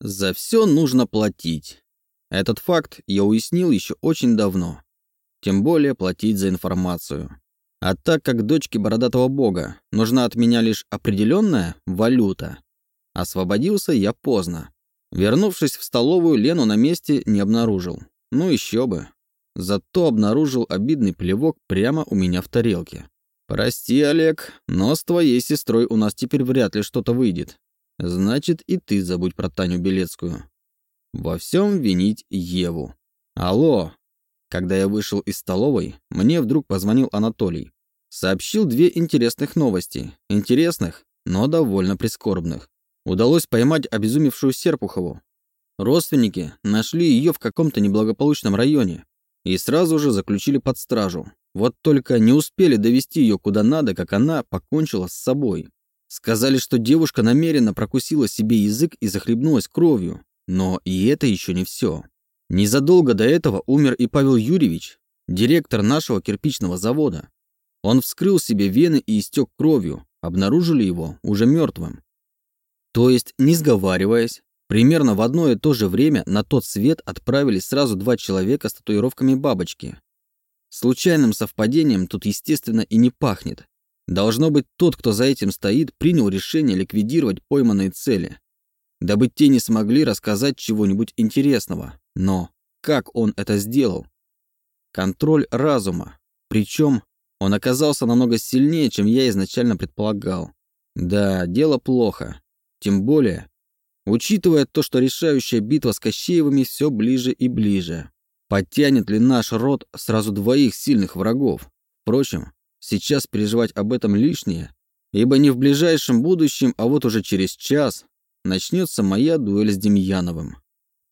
За все нужно платить. Этот факт я уяснил еще очень давно. Тем более платить за информацию. А так как дочке бородатого бога нужна от меня лишь определенная валюта, освободился я поздно. Вернувшись в столовую, Лену на месте не обнаружил. Ну еще бы. Зато обнаружил обидный плевок прямо у меня в тарелке. «Прости, Олег, но с твоей сестрой у нас теперь вряд ли что-то выйдет. Значит, и ты забудь про Таню Белецкую. Во всем винить Еву. Алло!» Когда я вышел из столовой, мне вдруг позвонил Анатолий. Сообщил две интересных новости. Интересных, но довольно прискорбных. Удалось поймать обезумевшую Серпухову. Родственники нашли ее в каком-то неблагополучном районе и сразу же заключили под стражу. Вот только не успели довести ее куда надо, как она покончила с собой. Сказали, что девушка намеренно прокусила себе язык и захлебнулась кровью. Но и это еще не все. Незадолго до этого умер и Павел Юрьевич, директор нашего кирпичного завода. Он вскрыл себе вены и истек кровью, обнаружили его уже мертвым. То есть, не сговариваясь, примерно в одно и то же время на тот свет отправились сразу два человека с татуировками бабочки. Случайным совпадением тут, естественно, и не пахнет. Должно быть, тот, кто за этим стоит, принял решение ликвидировать пойманные цели, дабы те не смогли рассказать чего-нибудь интересного. Но как он это сделал? Контроль разума. Причем он оказался намного сильнее, чем я изначально предполагал. Да, дело плохо. Тем более, учитывая то, что решающая битва с Кощеевыми все ближе и ближе. Подтянет ли наш род сразу двоих сильных врагов? Впрочем, сейчас переживать об этом лишнее, ибо не в ближайшем будущем, а вот уже через час начнется моя дуэль с Демьяновым.